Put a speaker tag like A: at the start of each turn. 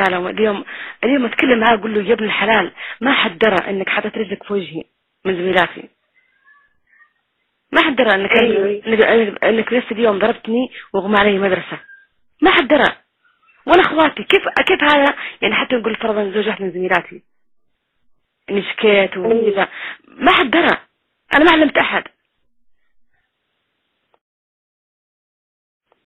A: اليوم اليوم اليوم اتكلم معاه أقول له يا ابن الحلال. ما حد درى إنك حطيت رجلك في وجهي من زميلاتي ما حد درى انك
B: أيوة. أيوة.
A: انك, إنك لسه اليوم ضربتني واغمى علي مدرسه ما حد درى. ولا أخواتي كيف كيف هذا؟ يعني حتى نقول فرضا زوج واحد من زميلاتي. إني شكيت وكذا أيوة. ما حد درى. أنا ما علمت أحد.